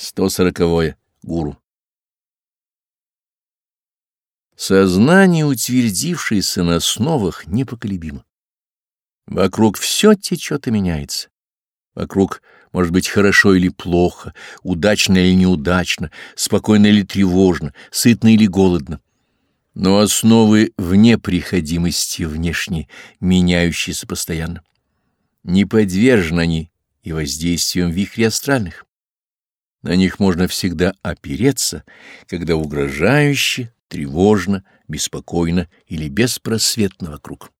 140. Гуру. Сознание, утвердившееся на основах, непоколебимо. Вокруг все течет и меняется. Вокруг может быть хорошо или плохо, удачно или неудачно, спокойно или тревожно, сытно или голодно. Но основы вне приходимости внешней, меняющиеся постоянно. Не подвержены они и воздействием вихрей астральных. На них можно всегда опереться, когда угрожающе, тревожно, беспокойно или беспросветно вокруг.